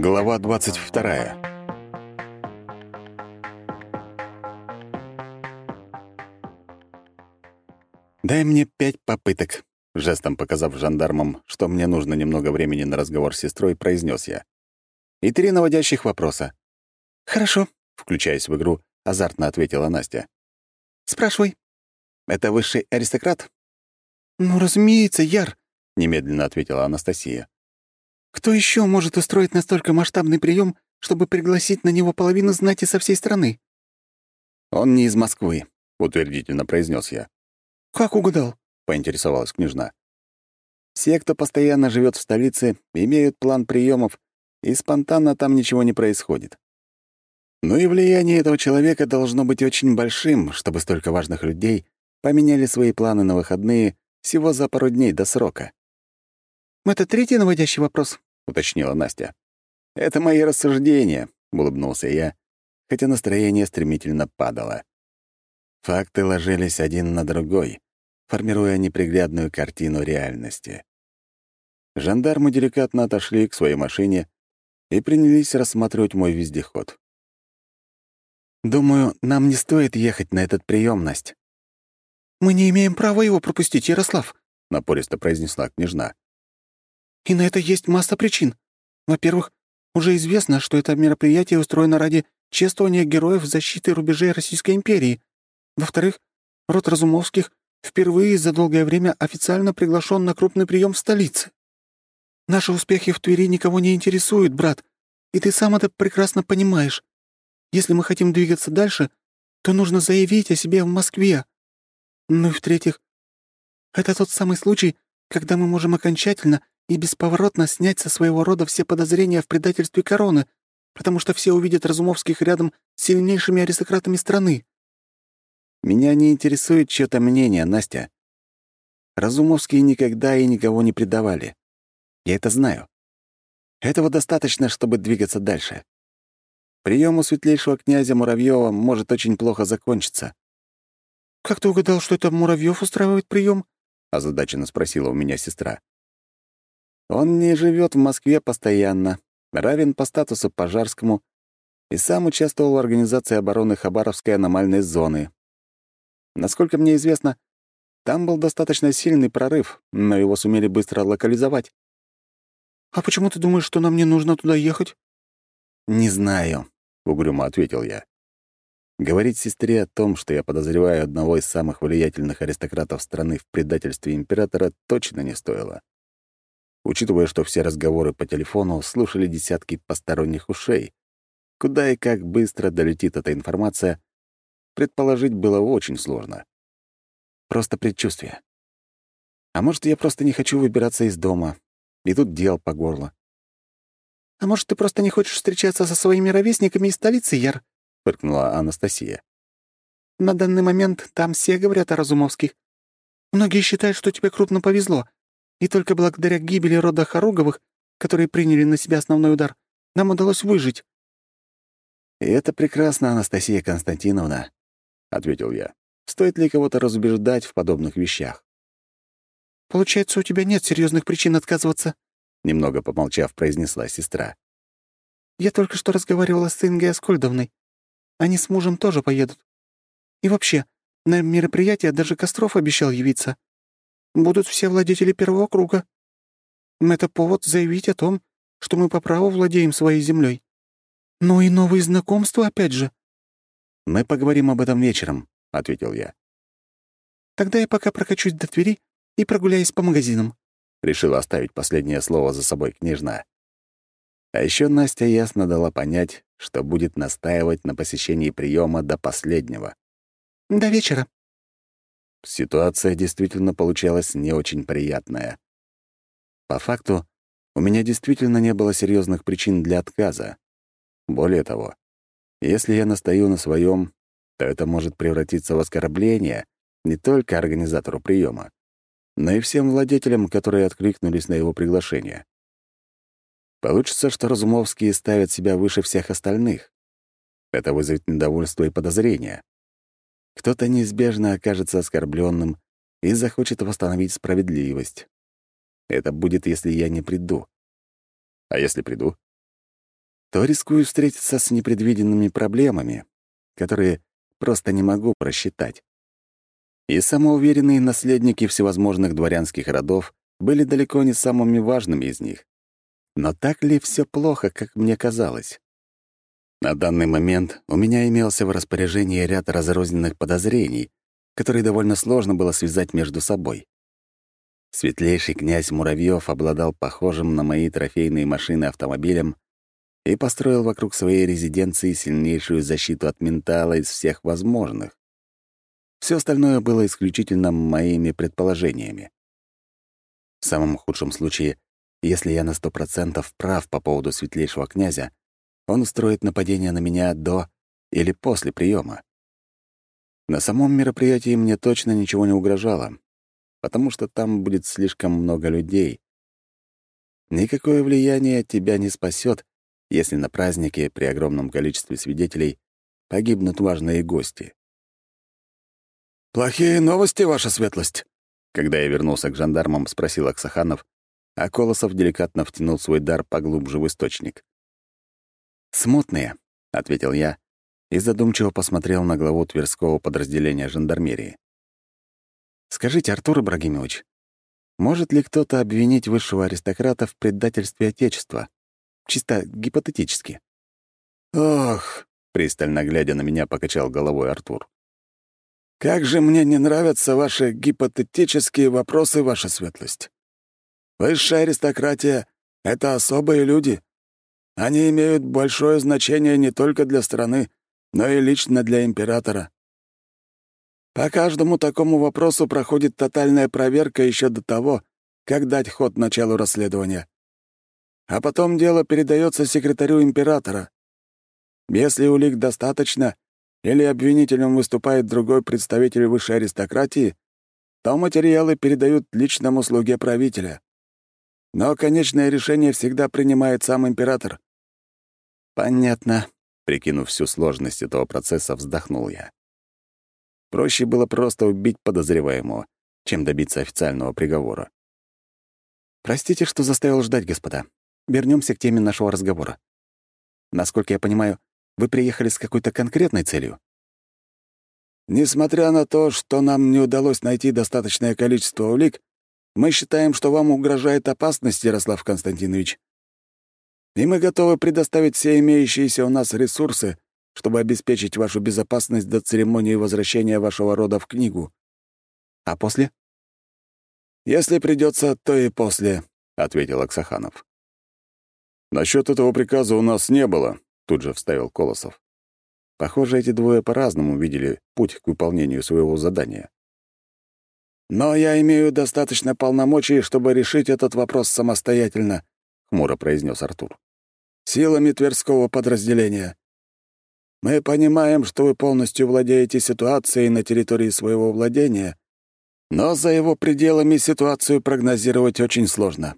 Глава 22. «Дай мне пять попыток», — жестом показав жандармам, что мне нужно немного времени на разговор с сестрой, произнес я. «И три наводящих вопроса». «Хорошо», — включаясь в игру, азартно ответила Настя. «Спрашивай». «Это высший аристократ?» «Ну, разумеется, Яр», — немедленно ответила Анастасия. Кто еще может устроить настолько масштабный прием, чтобы пригласить на него половину знати со всей страны? Он не из Москвы, утвердительно произнес я. Как угадал? поинтересовалась княжна. Все, кто постоянно живет в столице, имеют план приемов, и спонтанно там ничего не происходит. Ну и влияние этого человека должно быть очень большим, чтобы столько важных людей поменяли свои планы на выходные всего за пару дней до срока. «Это третий наводящий вопрос?» — уточнила Настя. «Это мои рассуждения», — улыбнулся я, хотя настроение стремительно падало. Факты ложились один на другой, формируя неприглядную картину реальности. Жандармы деликатно отошли к своей машине и принялись рассматривать мой вездеход. «Думаю, нам не стоит ехать на этот прием, Настя». «Мы не имеем права его пропустить, Ярослав», — напористо произнесла княжна. И на это есть масса причин. Во-первых, уже известно, что это мероприятие устроено ради чествования героев защиты рубежей Российской империи. Во-вторых, род Разумовских впервые за долгое время официально приглашен на крупный прием в столице. Наши успехи в Твери никого не интересуют, брат, и ты сам это прекрасно понимаешь. Если мы хотим двигаться дальше, то нужно заявить о себе в Москве. Ну и в-третьих, это тот самый случай, когда мы можем окончательно и бесповоротно снять со своего рода все подозрения в предательстве короны, потому что все увидят Разумовских рядом с сильнейшими аристократами страны. Меня не интересует чьё-то мнение, Настя. Разумовские никогда и никого не предавали. Я это знаю. Этого достаточно, чтобы двигаться дальше. Прием у светлейшего князя Муравьева может очень плохо закончиться. «Как ты угадал, что это Муравьев устраивает прием? озадаченно спросила у меня сестра. Он не живет в Москве постоянно, равен по статусу Пожарскому и сам участвовал в организации обороны Хабаровской аномальной зоны. Насколько мне известно, там был достаточно сильный прорыв, но его сумели быстро локализовать. «А почему ты думаешь, что нам не нужно туда ехать?» «Не знаю», — угрюмо ответил я. Говорить сестре о том, что я подозреваю одного из самых влиятельных аристократов страны в предательстве императора, точно не стоило учитывая, что все разговоры по телефону слушали десятки посторонних ушей. Куда и как быстро долетит эта информация, предположить было очень сложно. Просто предчувствие. А может, я просто не хочу выбираться из дома, и тут дел по горло. «А может, ты просто не хочешь встречаться со своими ровесниками из столицы, Яр?» — фыркнула Анастасия. «На данный момент там все говорят о Разумовских. Многие считают, что тебе крупно повезло, и только благодаря гибели рода Харуговых, которые приняли на себя основной удар, нам удалось выжить». «И это прекрасно, Анастасия Константиновна», — ответил я. «Стоит ли кого-то разубеждать в подобных вещах?» «Получается, у тебя нет серьезных причин отказываться», — немного помолчав, произнесла сестра. «Я только что разговаривала с Ингой Аскольдовной. Они с мужем тоже поедут. И вообще, на мероприятие даже Костров обещал явиться будут все владетели первого круга. Это повод заявить о том, что мы по праву владеем своей землей. Ну и новые знакомства опять же. «Мы поговорим об этом вечером», — ответил я. «Тогда я пока прокачусь до Твери и прогуляюсь по магазинам», — решила оставить последнее слово за собой княжна. А еще Настя ясно дала понять, что будет настаивать на посещении приема до последнего. «До вечера», Ситуация действительно получалась не очень приятная. По факту, у меня действительно не было серьезных причин для отказа. Более того, если я настаю на своем, то это может превратиться в оскорбление не только организатору приема, но и всем владетелям, которые откликнулись на его приглашение. Получится, что Разумовские ставят себя выше всех остальных. Это вызовет недовольство и подозрения. Кто-то неизбежно окажется оскорбленным и захочет восстановить справедливость. Это будет, если я не приду. А если приду? то рискую встретиться с непредвиденными проблемами, которые просто не могу просчитать. И самоуверенные наследники всевозможных дворянских родов были далеко не самыми важными из них. Но так ли все плохо, как мне казалось? На данный момент у меня имелся в распоряжении ряд разрозненных подозрений, которые довольно сложно было связать между собой. Светлейший князь Муравьев обладал похожим на мои трофейные машины автомобилем и построил вокруг своей резиденции сильнейшую защиту от ментала из всех возможных. Все остальное было исключительно моими предположениями. В самом худшем случае, если я на сто процентов прав по поводу светлейшего князя, он устроит нападение на меня до или после приема. На самом мероприятии мне точно ничего не угрожало, потому что там будет слишком много людей. Никакое влияние тебя не спасет, если на празднике при огромном количестве свидетелей погибнут важные гости. «Плохие новости, ваша светлость?» Когда я вернулся к жандармам, спросил Аксаханов, а Колосов деликатно втянул свой дар поглубже в источник. «Смутные», — ответил я и задумчиво посмотрел на главу Тверского подразделения жандармерии. «Скажите, Артур Ибрагимович, может ли кто-то обвинить высшего аристократа в предательстве Отечества? Чисто гипотетически». «Ох», — пристально глядя на меня, покачал головой Артур. «Как же мне не нравятся ваши гипотетические вопросы, ваша светлость. Высшая аристократия — это особые люди. Они имеют большое значение не только для страны, но и лично для императора. По каждому такому вопросу проходит тотальная проверка еще до того, как дать ход началу расследования. А потом дело передается секретарю императора. Если улик достаточно, или обвинителем выступает другой представитель высшей аристократии, то материалы передают личному слуге правителя. Но конечное решение всегда принимает сам император. «Понятно», — прикинув всю сложность этого процесса, вздохнул я. Проще было просто убить подозреваемого, чем добиться официального приговора. «Простите, что заставил ждать, господа. Вернемся к теме нашего разговора. Насколько я понимаю, вы приехали с какой-то конкретной целью?» «Несмотря на то, что нам не удалось найти достаточное количество улик, мы считаем, что вам угрожает опасность, Ярослав Константинович. И мы готовы предоставить все имеющиеся у нас ресурсы, чтобы обеспечить вашу безопасность до церемонии возвращения вашего рода в книгу. А после? Если придется, то и после, ответил Аксаханов. Насчет этого приказа у нас не было, тут же вставил Колосов. Похоже, эти двое по-разному видели путь к выполнению своего задания. «Но я имею достаточно полномочий, чтобы решить этот вопрос самостоятельно», — хмуро произнес Артур. «Силами Тверского подразделения. Мы понимаем, что вы полностью владеете ситуацией на территории своего владения, но за его пределами ситуацию прогнозировать очень сложно.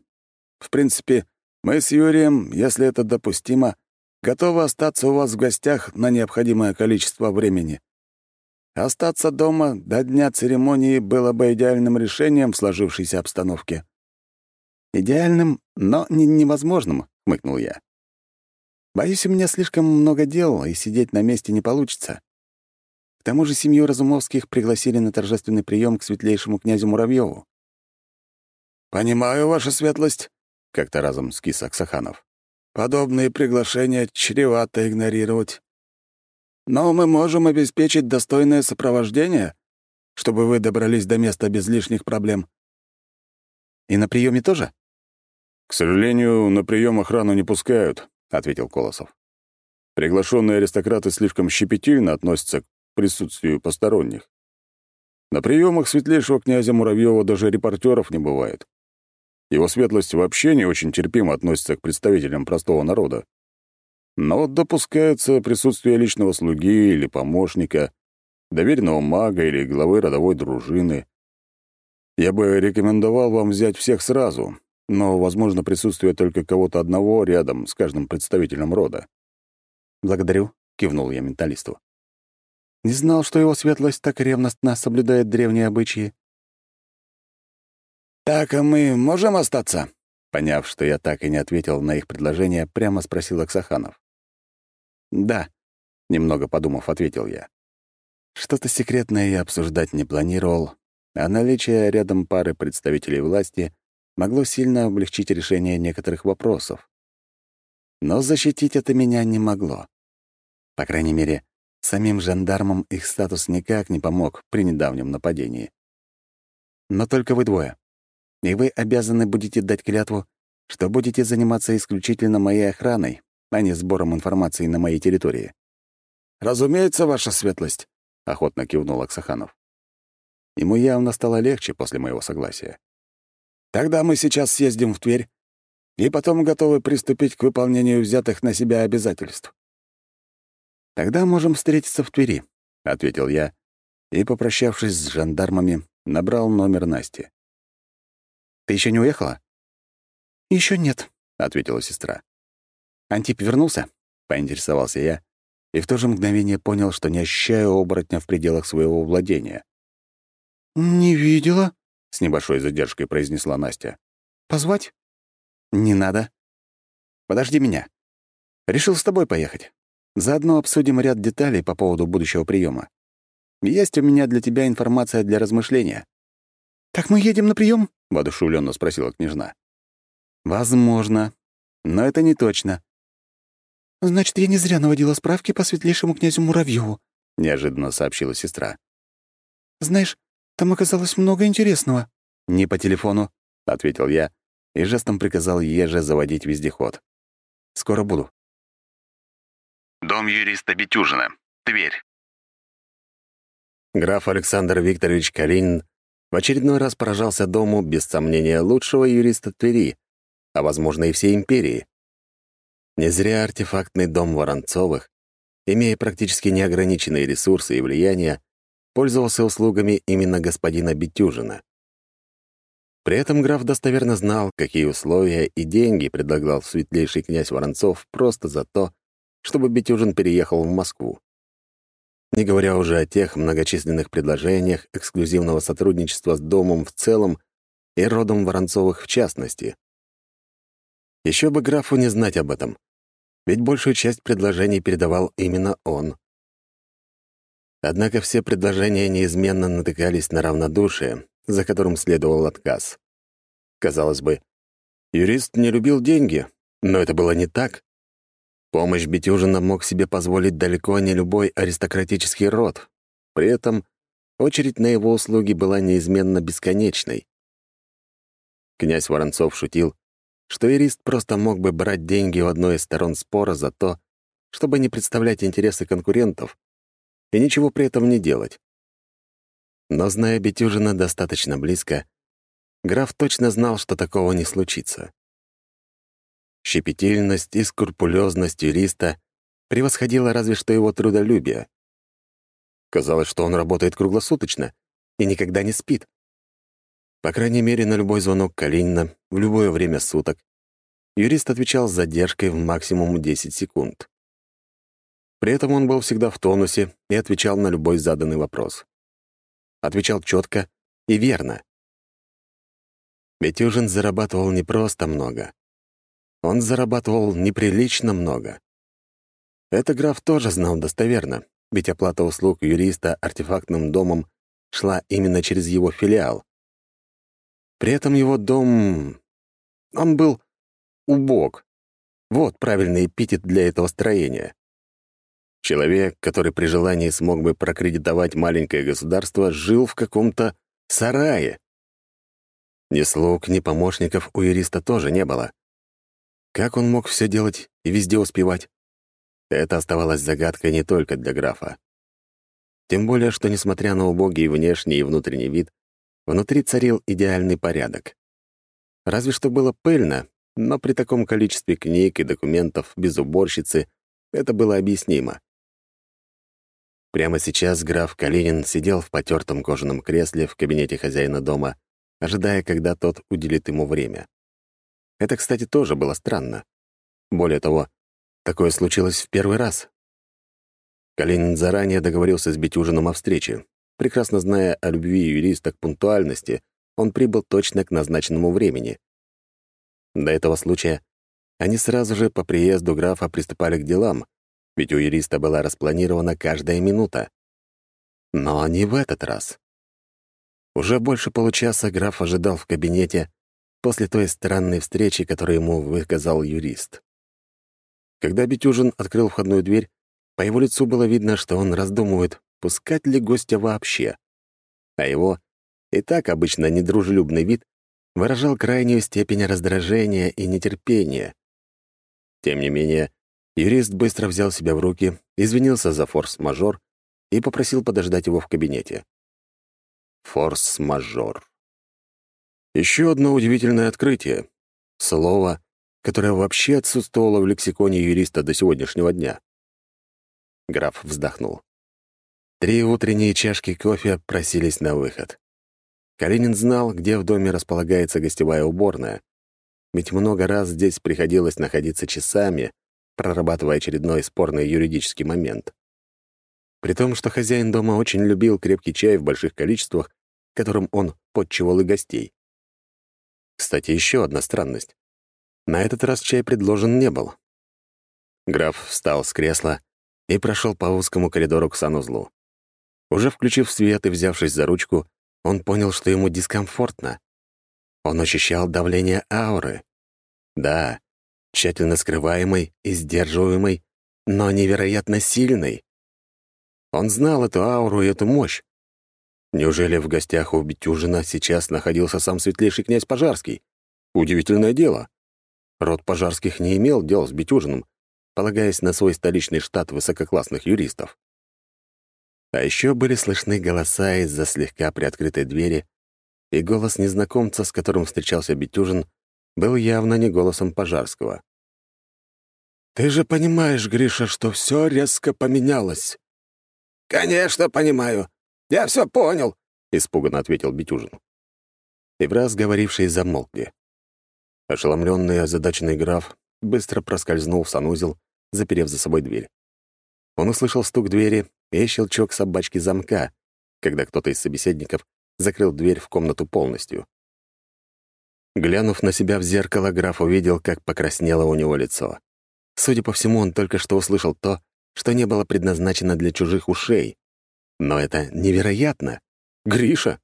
В принципе, мы с Юрием, если это допустимо, готовы остаться у вас в гостях на необходимое количество времени. Остаться дома до дня церемонии было бы идеальным решением в сложившейся обстановке. «Идеальным, но не невозможным», — хмыкнул я. «Боюсь, у меня слишком много дел, и сидеть на месте не получится. К тому же семью Разумовских пригласили на торжественный прием к светлейшему князю Муравьеву. «Понимаю, ваша светлость», — как-то разом скис Аксаханов. «Подобные приглашения чревато игнорировать. Но мы можем обеспечить достойное сопровождение, чтобы вы добрались до места без лишних проблем». «И на приеме тоже?» «К сожалению, на прием охрану не пускают», — ответил Колосов. «Приглашенные аристократы слишком щепетильно относятся к присутствию посторонних. На приемах светлейшего князя Муравьева даже репортеров не бывает. Его светлость вообще не очень терпимо относится к представителям простого народа но допускается присутствие личного слуги или помощника, доверенного мага или главы родовой дружины. Я бы рекомендовал вам взять всех сразу, но, возможно, присутствие только кого-то одного рядом с каждым представителем рода. «Благодарю», — кивнул я менталисту. «Не знал, что его светлость так ревностно соблюдает древние обычаи». «Так, а мы можем остаться?» Поняв, что я так и не ответил на их предложение, прямо спросил Аксаханов. «Да», — немного подумав, ответил я. Что-то секретное я обсуждать не планировал, а наличие рядом пары представителей власти могло сильно облегчить решение некоторых вопросов. Но защитить это меня не могло. По крайней мере, самим жандармам их статус никак не помог при недавнем нападении. Но только вы двое. И вы обязаны будете дать клятву, что будете заниматься исключительно моей охраной, а не сбором информации на моей территории. «Разумеется, ваша светлость», — охотно кивнул Аксаханов. Ему явно стало легче после моего согласия. «Тогда мы сейчас съездим в Тверь и потом готовы приступить к выполнению взятых на себя обязательств». «Тогда можем встретиться в Твери», — ответил я, и, попрощавшись с жандармами, набрал номер Насти. «Ты еще не уехала?» Еще нет», — ответила сестра. «Антип вернулся?» — поинтересовался я, и в то же мгновение понял, что не ощущаю оборотня в пределах своего владения. «Не видела», — с небольшой задержкой произнесла Настя. «Позвать?» «Не надо. Подожди меня. Решил с тобой поехать. Заодно обсудим ряд деталей по поводу будущего приема. Есть у меня для тебя информация для размышления». «Так мы едем на прием? воодушевленно спросила княжна. «Возможно. Но это не точно». «Значит, я не зря наводила справки по светлейшему князю Муравьеву», — неожиданно сообщила сестра. «Знаешь, там оказалось много интересного». «Не по телефону», — ответил я и жестом приказал Еже заводить вездеход. «Скоро буду». Дом юриста Бетюжина. Тверь. Граф Александр Викторович Калинин в очередной раз поражался дому, без сомнения, лучшего юриста Твери, а, возможно, и всей империи. Не зря артефактный дом Воронцовых, имея практически неограниченные ресурсы и влияния, пользовался услугами именно господина Бетюжина. При этом граф достоверно знал, какие условия и деньги предлагал светлейший князь Воронцов просто за то, чтобы Бетюжин переехал в Москву. Не говоря уже о тех многочисленных предложениях эксклюзивного сотрудничества с домом в целом и родом Воронцовых в частности. Еще бы графу не знать об этом, ведь большую часть предложений передавал именно он. Однако все предложения неизменно натыкались на равнодушие, за которым следовал отказ. Казалось бы, юрист не любил деньги, но это было не так. Помощь Бетюжина мог себе позволить далеко не любой аристократический род. При этом очередь на его услуги была неизменно бесконечной. Князь Воронцов шутил, что юрист просто мог бы брать деньги у одной из сторон спора за то, чтобы не представлять интересы конкурентов и ничего при этом не делать. Но, зная Бетюжина достаточно близко, граф точно знал, что такого не случится. Щепетильность и скрупулезность юриста превосходила разве что его трудолюбие. Казалось, что он работает круглосуточно и никогда не спит. По крайней мере, на любой звонок Калинина в любое время суток юрист отвечал с задержкой в максимум 10 секунд. При этом он был всегда в тонусе и отвечал на любой заданный вопрос. Отвечал четко и верно. Бетюжин зарабатывал не просто много. Он зарабатывал неприлично много. Это граф тоже знал достоверно, ведь оплата услуг юриста артефактным домом шла именно через его филиал. При этом его дом... Он был убог. Вот правильный эпитет для этого строения. Человек, который при желании смог бы прокредитовать маленькое государство, жил в каком-то сарае. Ни слуг, ни помощников у юриста тоже не было. Как он мог все делать и везде успевать? Это оставалось загадкой не только для графа. Тем более, что, несмотря на убогий внешний и внутренний вид, внутри царил идеальный порядок. Разве что было пыльно, но при таком количестве книг и документов без уборщицы это было объяснимо. Прямо сейчас граф Калинин сидел в потертом кожаном кресле в кабинете хозяина дома, ожидая, когда тот уделит ему время. Это, кстати, тоже было странно. Более того, такое случилось в первый раз. Калинин заранее договорился с Бетюжином о встрече. Прекрасно зная о любви юриста к пунктуальности, он прибыл точно к назначенному времени. До этого случая они сразу же по приезду графа приступали к делам, ведь у юриста была распланирована каждая минута. Но не в этот раз. Уже больше получаса граф ожидал в кабинете после той странной встречи, которую ему выказал юрист. Когда Бетюжин открыл входную дверь, по его лицу было видно, что он раздумывает, пускать ли гостя вообще. А его, и так обычно недружелюбный вид, выражал крайнюю степень раздражения и нетерпения. Тем не менее, юрист быстро взял себя в руки, извинился за форс-мажор и попросил подождать его в кабинете. Форс-мажор. Еще одно удивительное открытие. Слово, которое вообще отсутствовало в лексиконе юриста до сегодняшнего дня. Граф вздохнул. Три утренние чашки кофе просились на выход. Калинин знал, где в доме располагается гостевая уборная, ведь много раз здесь приходилось находиться часами, прорабатывая очередной спорный юридический момент. При том, что хозяин дома очень любил крепкий чай в больших количествах, которым он подчивал и гостей. Кстати, еще одна странность. На этот раз чай предложен не был. Граф встал с кресла и прошел по узкому коридору к санузлу. Уже включив свет и взявшись за ручку, он понял, что ему дискомфортно. Он ощущал давление ауры. Да, тщательно скрываемой и сдерживаемой, но невероятно сильной. Он знал эту ауру и эту мощь. Неужели в гостях у Бетюжина сейчас находился сам светлейший князь Пожарский? Удивительное дело. Род Пожарских не имел дел с Бетюжиным, полагаясь на свой столичный штат высококлассных юристов. А еще были слышны голоса из-за слегка приоткрытой двери, и голос незнакомца, с которым встречался Бетюжин, был явно не голосом Пожарского. «Ты же понимаешь, Гриша, что все резко поменялось». «Конечно, понимаю. «Я все понял», — испуганно ответил Бетюжин. И враз говорившие замолкли. Ошеломленный озадаченный граф быстро проскользнул в санузел, заперев за собой дверь. Он услышал стук двери и щелчок собачки замка, когда кто-то из собеседников закрыл дверь в комнату полностью. Глянув на себя в зеркало, граф увидел, как покраснело у него лицо. Судя по всему, он только что услышал то, что не было предназначено для чужих ушей. Но это невероятно. Гриша!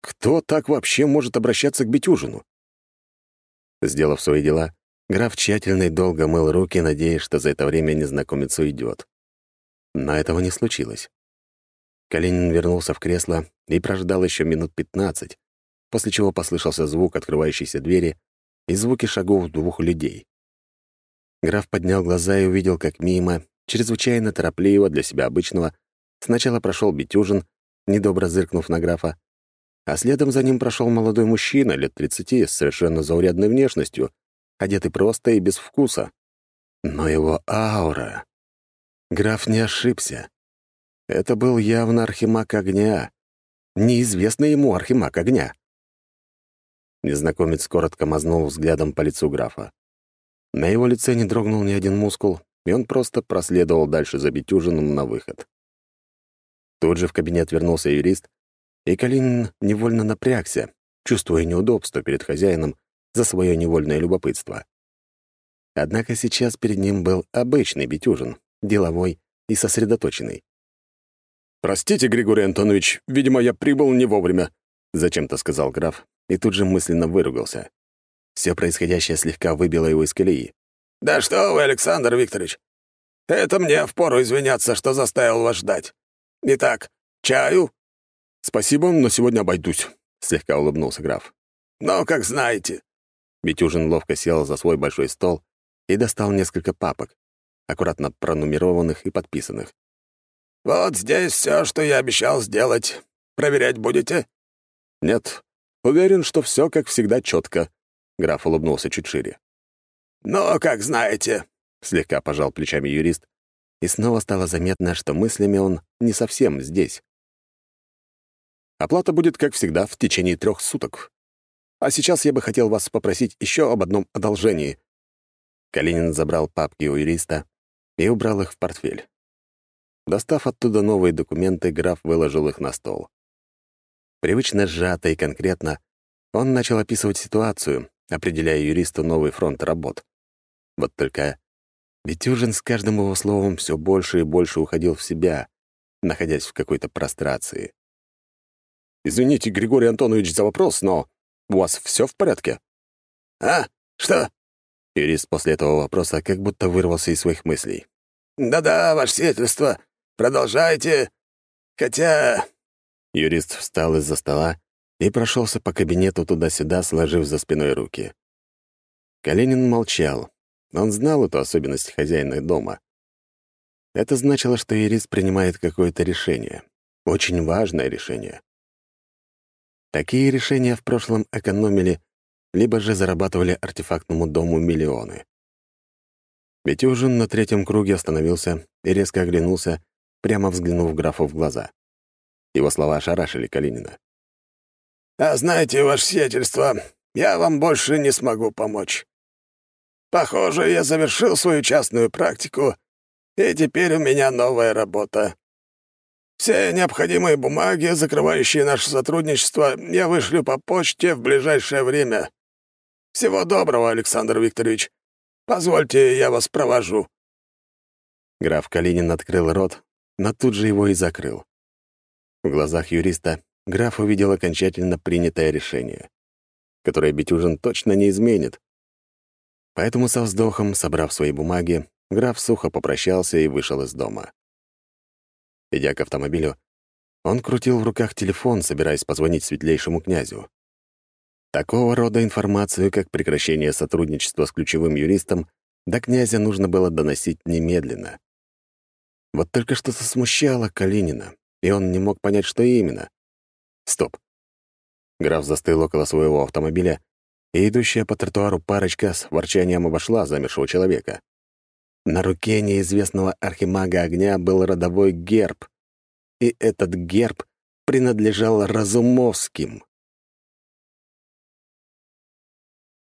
Кто так вообще может обращаться к Бетюжину? Сделав свои дела, граф тщательно и долго мыл руки, надеясь, что за это время незнакомец уйдет. Но этого не случилось. Калинин вернулся в кресло и прождал еще минут пятнадцать, после чего послышался звук открывающейся двери и звуки шагов двух людей. Граф поднял глаза и увидел, как мимо, чрезвычайно торопливо для себя обычного, Сначала прошел Бетюжин, недобро зыркнув на графа, а следом за ним прошел молодой мужчина лет тридцати с совершенно заурядной внешностью, одетый просто и без вкуса. Но его аура... Граф не ошибся. Это был явно архимаг огня. Неизвестный ему архимаг огня. Незнакомец коротко мазнул взглядом по лицу графа. На его лице не дрогнул ни один мускул, и он просто проследовал дальше за Бетюжиным на выход. Тут же в кабинет вернулся юрист, и Калинин невольно напрягся, чувствуя неудобство перед хозяином за свое невольное любопытство. Однако сейчас перед ним был обычный Бетюжин, деловой и сосредоточенный. «Простите, Григорий Антонович, видимо, я прибыл не вовремя», — зачем-то сказал граф, и тут же мысленно выругался. Все происходящее слегка выбило его из колеи. «Да что вы, Александр Викторович! Это мне впору извиняться, что заставил вас ждать. Итак, чаю?» «Спасибо, но сегодня обойдусь», — слегка улыбнулся граф. «Ну, как знаете». Бетюжин ловко сел за свой большой стол и достал несколько папок, аккуратно пронумерованных и подписанных. «Вот здесь все, что я обещал сделать. Проверять будете?» «Нет. Уверен, что все, как всегда, четко. Граф улыбнулся чуть шире. «Ну, как знаете», — слегка пожал плечами юрист и снова стало заметно, что мыслями он не совсем здесь. Оплата будет, как всегда, в течение трех суток. А сейчас я бы хотел вас попросить еще об одном одолжении». Калинин забрал папки у юриста и убрал их в портфель. Достав оттуда новые документы, граф выложил их на стол. Привычно сжато и конкретно он начал описывать ситуацию, определяя юристу новый фронт работ. Вот только Ведь Ужин с каждым его словом все больше и больше уходил в себя, находясь в какой-то прострации. «Извините, Григорий Антонович, за вопрос, но у вас все в порядке?» «А? Что?» Юрист после этого вопроса как будто вырвался из своих мыслей. «Да-да, ваше сиятельство, продолжайте. Хотя...» Юрист встал из-за стола и прошелся по кабинету туда-сюда, сложив за спиной руки. Калинин молчал. Он знал эту особенность хозяина дома. Это значило, что юрист принимает какое-то решение. Очень важное решение. Такие решения в прошлом экономили, либо же зарабатывали артефактному дому миллионы. Бетюжин на третьем круге остановился и резко оглянулся, прямо взглянув графу в глаза. Его слова ошарашили Калинина. «А знаете, ваше сиятельство, я вам больше не смогу помочь. Похоже, я завершил свою частную практику, и теперь у меня новая работа. Все необходимые бумаги, закрывающие наше сотрудничество, я вышлю по почте в ближайшее время. Всего доброго, Александр Викторович. Позвольте, я вас провожу». Граф Калинин открыл рот, но тут же его и закрыл. В глазах юриста граф увидел окончательно принятое решение, которое Бетюжин точно не изменит. Поэтому со вздохом, собрав свои бумаги, граф сухо попрощался и вышел из дома. Идя к автомобилю, он крутил в руках телефон, собираясь позвонить светлейшему князю. Такого рода информацию, как прекращение сотрудничества с ключевым юристом, до князя нужно было доносить немедленно. Вот только что-то смущало Калинина, и он не мог понять, что именно. Стоп. Граф застыл около своего автомобиля, и идущая по тротуару парочка с ворчанием обошла замершего человека. На руке неизвестного архимага огня был родовой герб, и этот герб принадлежал Разумовским.